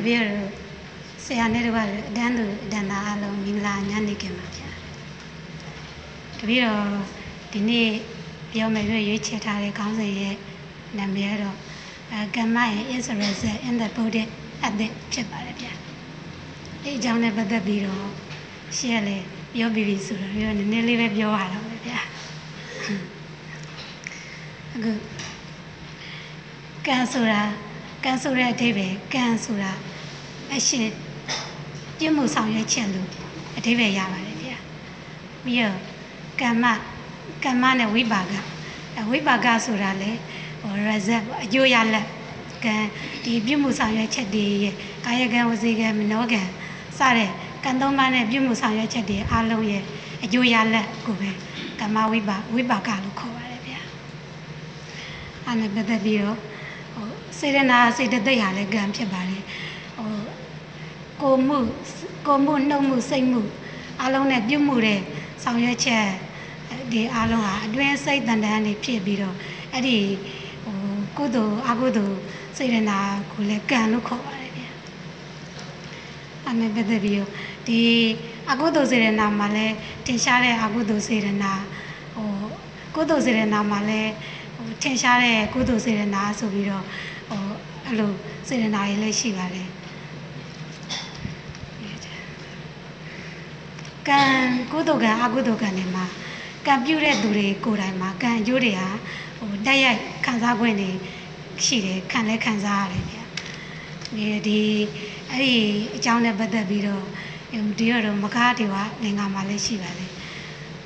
တပည့်တော်ဆရာနဲ့တော့အတန်းသူအတန်းသားအလုံးမင်္ဂလာညနေခင်းပါဗျာတပည့်တော်ဒီနေ့ပြောမယ်ပြရွေးချယ်ထားတဲ့ခေါင်းစဉ်ရဲ့နာမည်ကတော့အဲကမ္မရဲ့ Israel in the Buddha အသက်ဖြစ်ပါတယ်ဗျာအဲအကြောင်းနဲ့ပတ်သက်ပြီးတော့ရှင်းလေပြောပြီးပြီဆိုတော့ပြောနည်းနည်းလေးပဲပြောရတော့မယ်ဗျာအခုကံဆိုတာ ကံဆိုတဲ့အဓိပ္ပာယ်ကံဆိုတာအရှင်ပြည့်မှုဆောင်ရွက်ချက်လို့အဓိပ္ပာယ်ရပါတယ်ဗျာပြီးတော့ကမ္မကမ္မနဲ့ဝိပါကဝိပါကဆိုတာလေဟို result အကျိုးရလက်ကံဒီပြည့်မှုဆောင်ရွက်ချက်တွေရဲ့ကာယကံဝစီကံမနောကံစတဲ့ကံသုံးပါးနဲ့ပြည့်မှုဆောင်ရွက်ချက်တွေအားလုံးရဲ့အကျိုးရလက်ကိုပဲကမ္မဝိပါဝိပါကလို့ခေါ်ပါတယ်ဗျာအဲ့နဲ့ပတ်သက်ပြီးတော့ ဟိုစေရနာစေတသိက်ဟာလည်းကံဖြစ်ပါတယ်ဟိုကိုမှုကိုမှုနှုတ်မှုစိတ်မှုအားလုံးနဲ့ပြုမှုတဲ့ဆောင်ရွက်ချက်ဒီအားလုံးဟာအတွင်းစိတ်တန်တန်းနေဖြစ်ပြီးတော့အဲ့ဒီဟိုကုသိုလ်အကုသိုလ်စေရနာကိုလည်းကံလို့ခေါ်ပါတယ်ဗျာအမေပတ်သက်ပြီးတော့ဒီအကုသိုလ်စေရနာမှာလည်းတင်ရှားတဲ့အကုသိုလ်စေရနာဟိုကုသိုလ်စေရနာမှာလည်း ဟိုထင်ရှားတဲ့ကုသိုလ်စေရနာဆိုပြီးတော့ဟိုအဲ့လိုစေရနာတွေလည်းရှိပါတယ်ကံကုသိုလ်ကံအကုသိုလ်ကံတွေမှာကံပြုတဲ့သူတွေကိုယ်တိုင်မှာကံအကျိုးတွေဟာဟိုတက်ရိုက်ခံစား권တွေရှိတယ်ခံလဲခံစားရတယ်ဗျာဒီဒီအဲ့ဒီအကြောင်းနဲ့ပတ်သက်ပြီးတော့ဒီတော့မကားတွေဟာလင်္ကာမှာလည်းရှိပါတယ်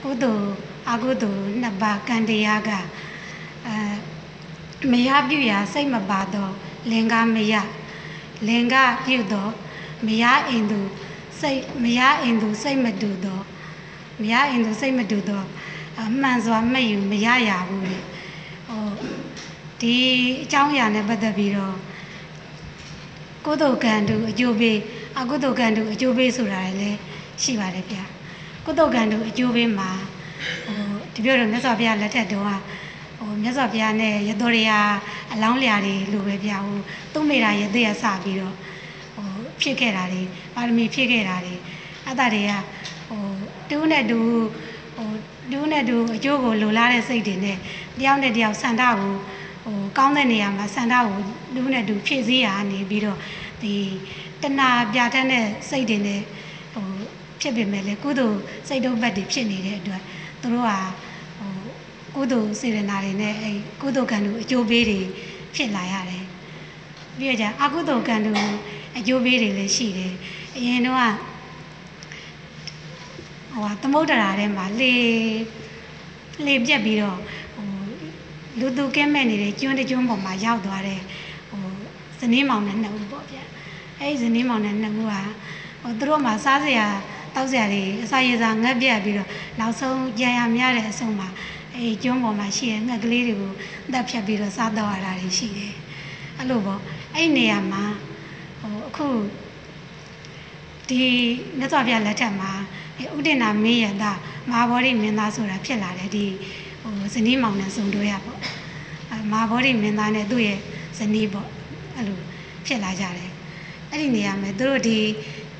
ကုသိုလ်အကုသိုလ်နှစ်ပါးကံတရားကအဲ မရပြုရာစိတ်မပါတော့လင်္ကာမရလင်္ကာပြုတော့မရအိမ်သူစိတ်မရအိမ်သူစိတ်မတူတော့မရအိမ်သူစိတ်မတူတော့အမှန်စွာမယူမရရဘူးလေဟိုဒီအကြောင်းအရာနဲ့ပတ်သက်ပြီးတော့ကိုယ်တော်ကံတူအကျိုးပေးအကုသိုလ်ကံတူအကျိုးပေးဆိုတာလည်းရှိပါတယ်ဗျာကုသိုလ်ကံတူအကျိုးပေးမှာဟိုဒီပြောတော့မြတ်စွာဘုရားလက်ထက်တုန်းက ဟိုမြတ်စွာဘုရားနဲ့ရသောရိယာအလောင်းလျာတွေလိုပဲဗျာဟိုသုံးမိတာရသေးရစပြီးတော့ဟိုဖြစ်ခဲ့တာတွေပါရမီဖြစ်ခဲ့တာတွေအဲ့ဒါတွေကဟိုတူးနဲ့တူဟိုတူးနဲ့တူအကျိုးကိုလိုလားတဲ့စိတ်တွေနဲ့တယောက်နဲ့တယောက်ဆန္ဒကိုဟိုကောင်းတဲ့နေရာမှာဆန္ဒကိုတူးနဲ့တူဖြည့်စည်းရနေပြီးတော့ဒီတဏှာပြတတ်တဲ့စိတ်တွေနဲ့ဟိုဖြစ်ပေမဲ့လည်းကုသိုလ်စိတ်တုပ်ဘက်တွေဖြစ်နေတဲ့အတွက်သူတို့ဟာဟို ကုသိုလ်စေရနာတွေနဲ့အဲကုသိုလ်ကံတို့အကျိုးပေးတွေဖြစ်လာရတယ်ပြီးတော့じゃအကုသိုလ်ကံတို့အကျိုးပေးတွေလည်းရှိတယ်အရင်တော့ဟိုသမုဒ္ဒရာထဲမှာလေလေပြက်ပြီးတော့ဟိုလူသူကဲမဲ့နေတဲ့ကျွန်းတကျွန်းပေါ်မှာရောက်သွားတဲ့ဟိုဇနီးမောင်နဲ့နှစ်ဦးပေါ့ဗျာအဲ့ဒီဇနီးမောင်နဲ့နှစ်ဦးကဟိုသူတို့မှာစားစရာတောက်စရာတွေအစာရေစာငတ်ပြတ်ပြီးတော့နောက်ဆုံးကြံရများတဲ့အဆုံးမှာ အဲကျွန်းပေါ်မှာရှိတဲ့ငှက်ကလေးတွေကိုတက်ဖြတ်ပြီးတော့စားတော့ရတာတွေရှိတယ်အဲ့လိုပေါ့အဲ့နေရာမှာဟိုအခုဒီမြတ်စွာဘုရားလက်ထက်မှာဥဒိနာမင်းရတာမဟာဗောဓိမင်းသားဆိုတာဖြစ်လာတယ်ဒီဟိုဇနီးမောင်နဲ့စုံတွဲရပေါ့မဟာဗောဓိမင်းသားနဲ့သူ့ရဲ့ဇနီးပေါ့အဲ့လိုဖြစ်လာကြတယ်အဲ့ဒီနေရာမှာသူတို့ဒီ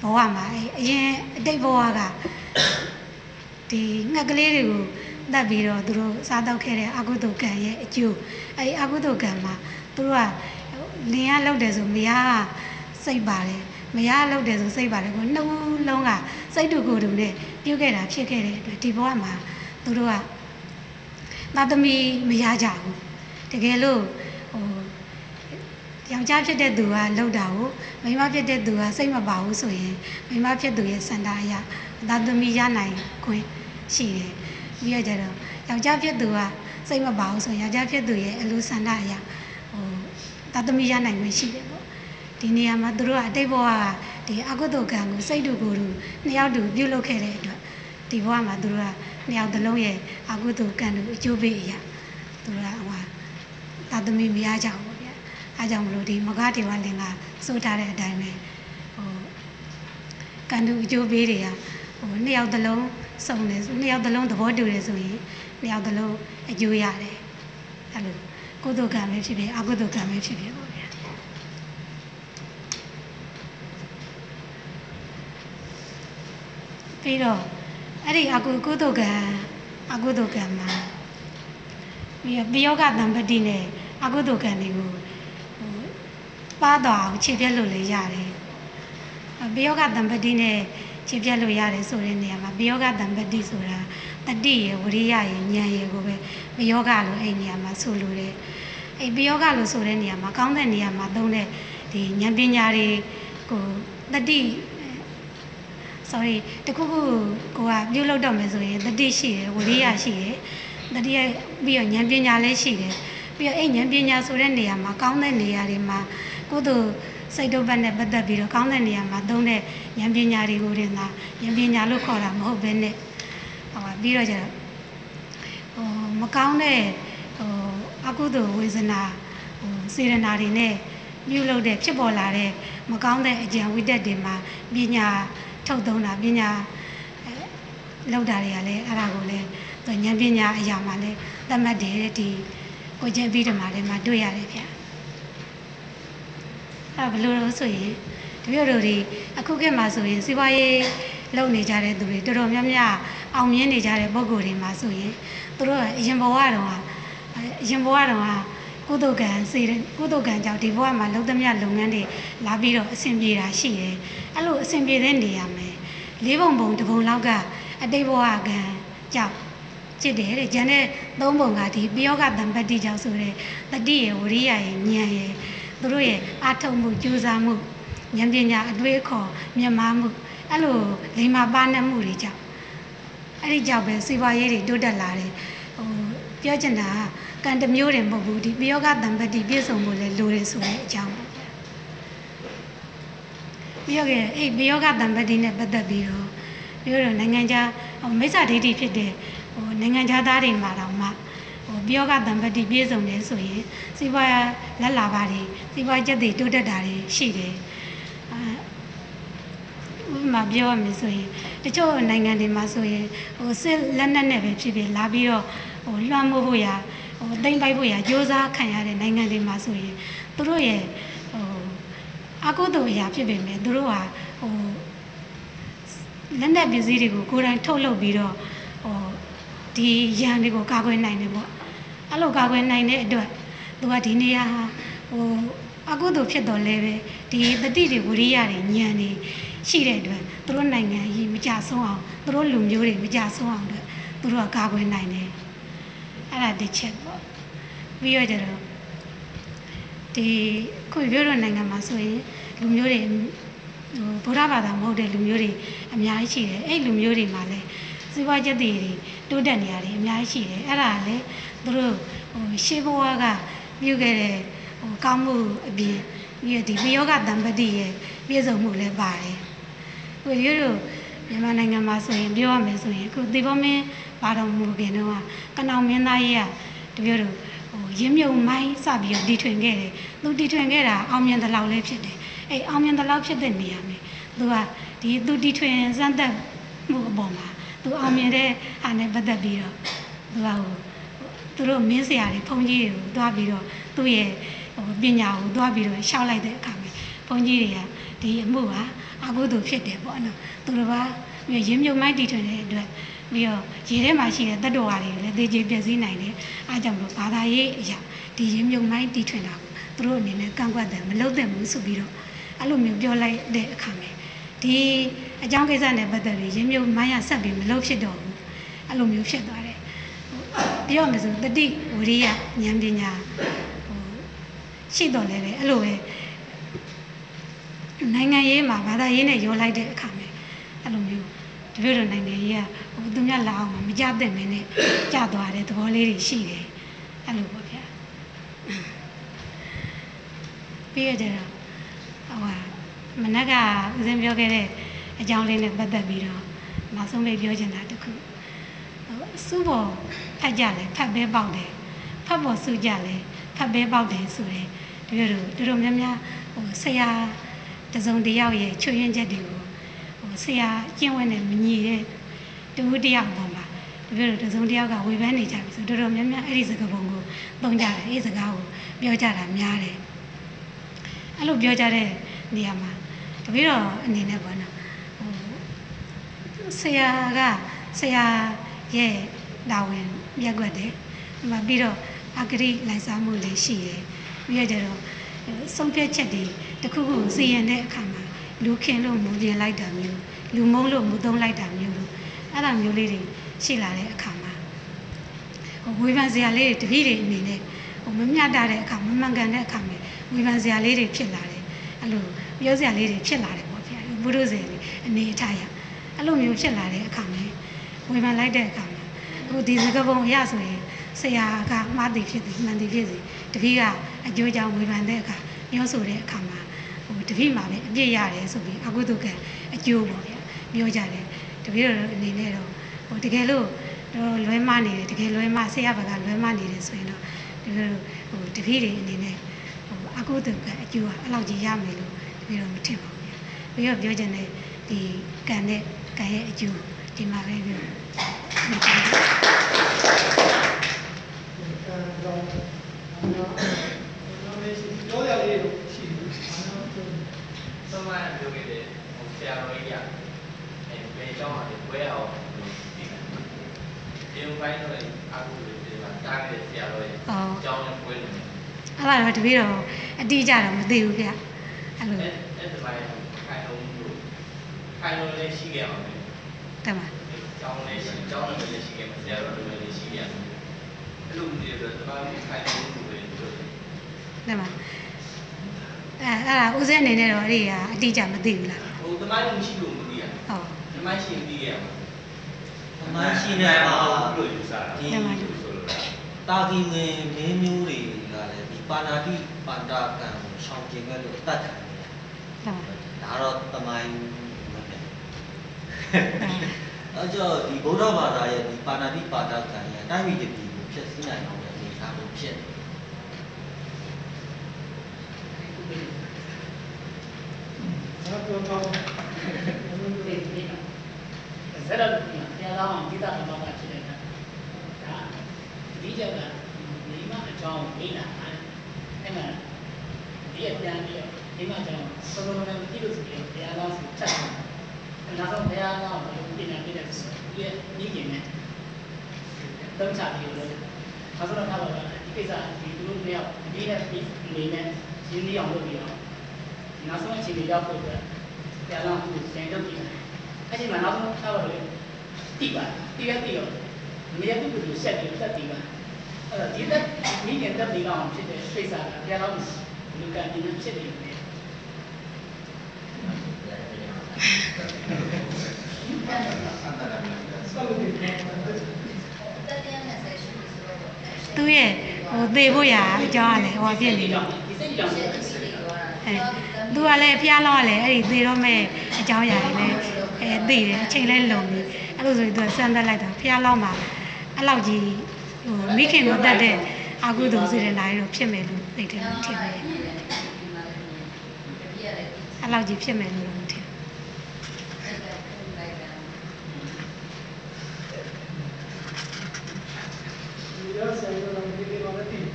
ဘဝမှာအရင်အတိတ်ဘဝကဒီငှက်ကလေးတွေကို တတ်ပြီးတော့သူတို့စားတော့ခဲ့တဲ့အကုသိုလ်ကံရဲ့အကျိုးအဲ့ဒီအကုသိုလ်ကံမှာသူတို့ကလင်ရလောက်တယ်ဆိုမရစိတ်ပါတယ်မရလောက်တယ်ဆိုစိတ်ပါတယ်ကိုနှစ်ဦးလုံးကစိတ်တူကိုယ်တူနဲ့ပြုတ်ခဲ့တာဖြစ်ခဲ့တဲ့အတွက်ဒီဘဝမှာသူတို့ကသာသမီမရကြဘူးတကယ်လို့ဟိုယောက်ျားဖြစ်တဲ့သူကလှုပ်တာကိုမိန်းမဖြစ်တဲ့သူကစိတ်မပါဘူးဆိုရင်မိန်းမဖြစ်သူရဲ့စန္ဒာအရသာသမီရနိုင်ခွင့်ရှိတယ် ပြီးရကြတော့ယောက်ျားဖြစ်သူကစိတ်မပါဘူးဆိုရင်ယောက်ျားဖြစ်သူရဲ့အလိုစန္ဒအရဟိုသာသမီရနိုင်ခွင့်ရှိတယ်ပေါ့ဒီနေရာမှာသူတို့ကအတိတ်ဘဝကဒီအကုသိုလ်ကံကိုစိတ်တူကိုယ်တူနှစ်ယောက်တူပြုလုပ်ခဲ့တဲ့အတွက်ဒီဘဝမှာသူတို့ကနှစ်ယောက်တစ်လုံးရဲ့အကုသိုလ်ကံတို့အကျိုးပေးအရာသူတို့ကဟိုသာသမီမရကြဘူးဗျာအဲကြောင့်မလို့ဒီမဂဒေဝလင်ကစိုးထားတဲ့အတိုင်းပဲဟိုကံတို့အကျိုးပေးတွေကဟိုနှစ်ယောက်တစ်လုံး စုံတယ်ဆိုနှစ်ယောက်သလုံးသဘောတူတယ်ဆိုရင်နှစ်ယောက်သလုံးအကျိုးရတယ်အဲ့လိုကုသိုလ်ကံပဲဖြစ်ဖြစ်အကုသိုလ်ကံပဲဖြစ်ဖြစ်ပေါ့ဗျာပြီးတော့အဲ့ဒီအကုကုသိုလ်ကံအကုသိုလ်ကံမှာပြီးတော့ပယောဂတံပတိနဲ့အကုသိုလ်ကံတွေကိုပါတော်အောင်ခြေပြက်လို့လည်းရတယ်ပယောဂတံပတိနဲ့ ခြေပြက်လို့ရတယ်ဆိုတဲ့နေရာမှာပယောဂတံပတိဆိုတာတတိရဝရိယရဉာဏ်ရကိုပဲပယောဂလို့အဲ့နေရာမှာဆိုလိုတယ်အဲ့ပယောဂလို့ဆိုတဲ့နေရာမှာကောင်းတဲ့နေရာမှာသုံးတဲ့ဒီဉာဏ်ပညာတွေကိုတတိ sorry တခုခုကိုကပြုတ်လောက်တော့မယ်ဆိုရင်တတိရှိတယ်ဝရိယရှိတယ်တတိယပြီးတော့ဉာဏ်ပညာလည်းရှိတယ်ပြီးတော့အဲ့ဉာဏ်ပညာဆိုတဲ့နေရာမှာကောင်းတဲ့နေရာတွေမှာကုသိုလ် စိတ်တုပ်ပတ်နဲ့ပတ်သက်ပြီးတော့ကောင်းတဲ့နေရာမှာသုံးတဲ့ဉာဏ်ပညာတွေကိုတင်တာဉာဏ်ပညာလို့ခေါ်တာမဟုတ်ဘဲနဲ့ဟောပါပြီးတော့ကျတော့ဟိုမကောင်းတဲ့ဟိုအကုသိုလ်ဝေဒနာဟိုစေရနာတွေနဲ့ပြုလုပ်တဲ့ဖြစ်ပေါ်လာတဲ့မကောင်းတဲ့အကြံဝိတက်တွေမှာပညာထုတ်သုံးတာပညာအဲလောက်တာတွေကလည်းအဲ့ဒါကိုလည်းသူဉာဏ်ပညာအရာမှာလည်းသတ်မှတ်တယ်ဒီကိုကျင့်ပြီးတော့မှလည်းမတွေ့ရတယ်ဗျ အဲ့ဘယ်လိုလို့ဆိုရင်တပြည့်တို့တွေအခုခေတ်မှာဆိုရင်စီးပွားရေးလုပ်နေကြတဲ့သူတွေတော်တော်များများအောင်မြင်နေကြတဲ့ပုံကိုယ်တွေမှာဆိုရင်သူတို့ကအရင်ဘဝတုန်းကအရင်ဘဝတုန်းကကုသကံစေကုသကံကြောင့်ဒီဘဝမှာလုံသမျှလုပ်ငန်းတွေလာပြီးတော့အဆင်ပြေတာရှိတယ်အဲ့လိုအဆင်ပြေတဲ့နေရာမှာလေးပုံပုံတစ်ပုံလောက်ကအတိတ်ဘဝကံကြောင့်จิตတယ်တဲ့ကျန်တဲ့သုံးပုံကဒီပယောဂတံပတ္တိကြောင့်ဆိုတဲ့တတိရဝရိယရဲ့ဉာဏ်ရဲ့ သူတို့ရဲ့အာထုံမှုကြိုးစားမှုဉာဏ်ပညာအတွေးခေါ်မြတ်မားမှုအဲ့လိုလိမ္မာပါနဲ့မှုတွေကြောင့်အဲ့ဒီကြောင့်ပဲစီးပွားရေးတွေတိုးတက်လာတယ်ဟိုပြောချင်တာကကံတစ်မျိုးတည်းမဟုတ်ဘူးဒီပယောဂတံပတ္တိပြည့်စုံဖို့လည်းလိုတယ်ဆိုတဲ့အကြောင်းပေါ့ပြီးတော့အဲ့ပယောဂတံပတ္တိနဲ့ပတ်သက်ပြီးတော့ပြောတော့နိုင်ငံခြားမိစ္ဆာဒိဋ္ဌိဖြစ်တဲ့ဟိုနိုင်ငံခြားသားတွေမှာတော့မှဟို ပြောကတံပတိပြည့်စုံတယ်ဆိုရင်စီးပွားလက်လာပါတွေစီးပွားချက်တွေတိုးတက်တာတွေရှိတယ်အဲဥပမာပြောရမယ်ဆိုရင်တချို့နိုင်ငံတွေမှာဆိုရင်ဟိုစစ်လက်နက်နဲ့ပဲဖြစ်ဖြစ်လာပြီးတော့ဟိုလွှမ်းမိုးဖို့ရဟိုတိမ့်ပိုက်ဖို့ရကြိုးစားခံရတဲ့နိုင်ငံတွေမှာဆိုရင်သူတို့ရဲ့ဟိုအကုသိုလ်အရာဖြစ်ပေမဲ့သူတို့ဟာဟိုလက်နက်ပစ္စည်းတွေကိုကိုယ်တိုင်ထုတ်လုပ်ပြီးတော့ဟိုဒီရန်တွေကိုကာကွယ်နိုင်တယ်ပေါ့ အဲ့လိုကာကွယ်နိုင်တဲ့အတွက်သူကဒီနေရာဟာဟိုအကုသိုလ်ဖြစ်တော်လဲပဲဒီတတိတွေဝရိယတွေဉာဏ်တွေရှိတဲ့အတွက်သူတို့နိုင်ငံကြီးမကြဆုံးအောင်သူတို့လူမျိုးတွေမကြဆုံးအောင်အတွက်သူတို့ကကာကွယ်နိုင်တယ်အဲ့ဒါတစ်ချက်ပေါ့ပြီးတော့ကျတော့ဒီခုပြောတဲ့နိုင်ငံမှာဆိုရင်လူမျိုးတွေဟိုဗုဒ္ဓဘာသာမဟုတ်တဲ့လူမျိုးတွေအများကြီးရှိတယ်အဲ့လူမျိုးတွေမှာလည်း စီးပွားချက်တွေတိုးတက်နေရတယ်အများကြီးရှိတယ်အဲ့ဒါလည်းသူတို့ဟိုရှေးဘဝကပြုခဲ့တဲ့ဟိုကောင်းမှုအပြင်ဒီဒီပယောဂတံပတိရဲ့ပြည့်စုံမှုလည်းပါတယ်ဟိုရိုးတို့မြန်မာနိုင်ငံမှာဆိုရင်ပြောရမယ်ဆိုရင်အခုသေဘောမင်းဘာတော်မူခင်တော့ကနောင်မင်းသားကြီးကတပြောတို့ဟိုရင်းမြုံမိုင်းစပြီးတော့တီထွင်ခဲ့တယ်သူတီထွင်ခဲ့တာအောင်မြင်တဲ့လောက်လည်းဖြစ်တယ်အဲအောင်မြင်တဲ့လောက်ဖြစ်တဲ့နေရာမှာသူကဒီသူတီထွင်စမ်းသပ်မှုအပေါ်မှာ သူအောင်မြင်တဲ့ဟာနဲ့ပတ်သက်ပြီးတော့သူကဟိုသူတို့မင်းဆရာတွေဘုန်းကြီးတွေကိုတွားပြီးတော့သူ့ရဲ့ဟိုပညာကိုတွားပြီးတော့ရှောက်လိုက်တဲ့အခါမှာဘုန်းကြီးတွေကဒီအမှုဟာအကုသိုလ်ဖြစ်တယ်ပေါ့နော်သူတို့ကရင်းမြုံမိုက်တီထွင်တဲ့အတွက်ပြီးတော့ရေထဲမှာရှိတဲ့တတ္တဝါတွေကိုလည်းသေချေပြည့်စည်နိုင်တယ်အားကြောင့်လို့ဘာသာရေးအရာဒီရင်းမြုံမိုက်တီထွင်တာကိုသူတို့အနေနဲ့ကန့်ကွက်တယ်မလုပ်သင့်ဘူးဆိုပြီးတော့အဲ့လိုမျိုးပြောလိုက်တဲ့အခါမှာ ဒီအကြောင်းကိစ္စနဲ့ပတ်သက်ပြီးရင်းမြုံမိုင်းရဆက်ပြီးမလုပ်ဖြစ်တော့ဘူးအဲ့လိုမျိုးဖြစ်သွားတယ်ပြောရမယ်ဆိုတတိဝရိယဉာဏ်ပညာဟိုရှိတော့လည်းပဲအဲ့လိုပဲနိုင်ငံရေးမှာဘာသာရေးနဲ့ရောလိုက်တဲ့အခါမှာအဲ့လိုမျိုးတပြည့်တော်နိုင်ငံရေးကဟိုသူများလာအောင်မကြတဲ့မင်းနဲ့ကြသွားတဲ့သဘောလေးတွေရှိတယ်အဲ့လိုပေါ့ဗျာပြီးရကြတော့ဟိုဟာ မနက်ကဦးစင်းပြောခဲ့တဲ့အကြောင်းလေးနဲ့ပတ်သက်ပြီးတော့နောက်ဆုံးပဲပြောချင်တာတခုဟိုစုပေါ်ဖတ်ကြလဲဖတ်ပဲပေါက်တယ်ဖတ်ပေါ်စုကြလဲဖတ်ပဲပေါက်တယ်ဆိုတဲ့တပြည့်တို့တို့တို့များများဟိုဆရာတစုံတယောက်ရဲ့ချွေရင်ချက်တွေကိုဟိုဆရာကျင့်ဝတ်နဲ့မညီတဲ့တူတယောက်ပေါ်မှာတပြည့်တို့တစုံတယောက်ကဝေဖန်နေကြပြီဆိုတို့တို့များများအဲ့ဒီစကားပုံကိုသုံးကြတယ်အဲ့ဒီစကားကိုပြောကြတာများတယ်အဲ့လိုပြောကြတဲ့နေရာမှာ တပည့်တော်အနေနဲ့ပေါ့နော်ဟိုဆရာကဆရာရဲ့တာဝန်မြက်ွက်တယ်ဒီမှာပြီးတော့အဂရိလိုက်စားမှုတွေရှိတယ်ပြီးရကြတော့ဆုံးဖြတ်ချက်တွေတစ်ခုခုစီရင်တဲ့အခါမှာလူခင်လို့မူပြင်လိုက်တာမျိုးလူမုန်းလို့မူသုံးလိုက်တာမျိုးလို့အဲ့လိုမျိုးလေးတွေရှိလာတဲ့အခါမှာဟိုဝေဖန်စရာလေးတွေတပည့်တွေအနေနဲ့ဟိုမမျှတတဲ့အခါမမှန်ကန်တဲ့အခါမှာဝေဖန်စရာလေးတွေဖြစ်လာတယ်အဲ့လို ပြောစရာလေးတွေဖြစ်လာတယ်ပေါ့ဗျာဘုရုဇေအနေအထားရအဲ့လိုမျိုးဖြစ်လာတဲ့အခါမှာဝေဖန်လိုက်တဲ့အခါမှာဟိုဒီစကပုံအရဆိုရင်ဆရာကမှားသည်ဖြစ်သည်မှန်သည်ဖြစ်စီတပည့်ကအကျိုးကြောင့်ဝေဖန်တဲ့အခါပြောဆိုတဲ့အခါမှာဟိုတပည့်မှာပဲအပြစ်ရတယ်ဆိုပြီးအကုသိုလ်ကအကျိုးပေါ့ဗျာပြောကြတယ်တပည့်တော်အနေနဲ့တော့ဟိုတကယ်လို့တော့လွဲမနေတယ်တကယ်လွဲမဆရာဘကလွဲမနေတယ်ဆိုရင်တော့တကယ်လို့ဟိုတပည့်တွေအနေနဲ့ဟိုအကုသိုလ်ကအကျိုးကအဲ့လောက်ကြီးရမယ်လို့ တပည့်တော်မထင်ပါဘူးဗျာပြီးတော့ပြောချင်တဲ့ဒီကံနဲ့ကံရဲ့အကျိုးဒီမှာပဲပြောပြောရလေးတော့ရှိတယ်။ဘာလို့ဆုံးမပြောခဲ့တဲ့ဟိုဆရာတော်ကြီးကအဲဘယ်ကြောင်းလဲဘွဲအောင်လို့ဒီကဒီဘိုင်းတော့အခုလိုဒီမှာတားတဲ့ဆရာတော်ကြီးဟောကြောင်းနဲ့ဘွဲလို့အဲ့ဒါတော့တပည့်တော်အတိအကျတော့မသိဘူးဗျ အဲ့လိုအဲအဲ့ဒီဘိုင်းခိုင်လုံးလို့ခိုင်လုံးလေးရှိခဲ့အောင်လေတမန်ကြောင်းလေးရှိကြောင်းလေးရှိခဲ့မှာဆရာတော်တို့လည်းရှိခဲ့အောင်အဲ့လိုမျိုးတော့တမန်ခိုင်လုံးလို့ပဲပြောတယ်တမန်အဲအဲ့ဒါဦးစင်းအနေနဲ့တော့အဲ့ဒီကအတိအကျမသိဘူးလားဟိုတမန်မရှိလို့မသိရဟောတမန်ရှိသိခဲ့ရမှာအမှန်ရှိနေမှာလို့ယူဆတာဒီတမန်ဆိုလိုတာတာကီဝင်မင်းမျိုးတွေကလည်းဒီပါဏာတိပန္တာကံကိုရှောင်ကျင်ခဲ့လို့အတတ်ခံနေတယ်တမန် ဒါတော့တမိုင်းမဖြစ်အဲကြောင့်ဒီဗုဒ္ဓဘာသာရဲ့ဒီပါဏာတိပါဒကံရဲ့အတိုင်းပြည်တစ်ပြည်ကိုဖြစ်စည်းနိုင်အောင်လည်းအနေထားလို့ဖြစ်တယ်ဘာပြောတော့ဇက်ရလူကတရားတော်အောင်ဒီတာတော်ကဖြစ်နေတာဒါဒီကြောင့်ဒီမှာအကြောင်းမိလာအဲ့မှာဒီရပြန်ပြီးတော့ ဒီမှာကြောင့်စောစောနဲ့ကြည့်လို့ဆိုပြီးတရားတော်ကိုချက်တယ်နောက်ဆုံးတရားတော်ကိုပြင်နေပြတဲ့ဆိုဒီရနေကျင်နဲ့တုံးချပြီးလို့ဒါဆိုတော့ထားပါတော့ဒီကိစ္စဒီလူမျိုးမြောက်ဒီနဲ့ဒီနေနဲ့ရင်းနှီးအောင်လုပ်ပြီးတော့နောက်ဆုံးအချိန်ကြီးရောက်ဖို့အတွက်တရားတော်ကိုစင်ထုတ်ပြီးအဲ့ဒီမှာနောက်ဆုံးထားပါတော့တိပါတိရတိရောမြေကုကုကိုဆက်ပြီးတက်တိပါအဲ့တော့ဒီတက်မိခင်တက်ပြီးတော့ဖြစ်တဲ့စိတ်စားကတရားတော်လူကဒီနေ့ဖြစ်နေတယ် ဆက်လို့ဒီ သူရဲ့ဟိုသေဖို့ရာအကြောင်းကလည်းဟောဖြစ်နေတော့ဒီစိတ်ကြောင့်အဲသူကလည်းဖျားလောင်းကလည်းအဲ့ဒီသေတော့မဲ့အကြောင်းအရာတွေလည်းအဲသိတယ်အချိန်လဲလုံနေအဲ့လိုဆိုရင်သူကစမ်းသပ်လိုက်တာဖျားလောင်းမှာအဲ့လောက်ကြီးဟိုမိခင်ကိုတတ်တဲ့အကုသိုလ်စေတနာတွေတော့ဖြစ်မယ်လို့သိတယ်ထင်တယ်အဲ့လောက်ကြီးဖြစ်မယ်လို့တော့မထင် ဒီရဆိုင်တော့ဒီကိတော့တိ ဒါ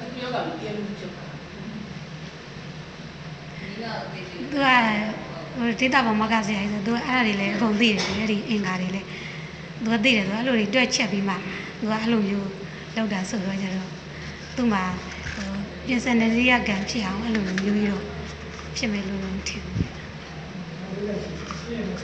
သူပြောတာကိုပြန်လို့ချုပ်တာသူကဟိုဒေတာပေါ်မှာကဆရာကြီးဆိုသူကအဲ့ဒါတွေလည်းအကုန်သိတယ်အဲ့ဒီအင်္ဂါတွေလည်းသူကသိတယ်သူကအဲ့လိုတွေတွက်ချက်ပြီးမှသူကအဲ့လိုမျိုးလောက်တာဆိုတော့ကျတော့သူ့မှာဟိုပြင်စင်နေရိယကံဖြစ်အောင်အဲ့လိုမျိုးကြီးတော့ဖြစ်မယ်လို့တော့မထင်ဘူး Yeah.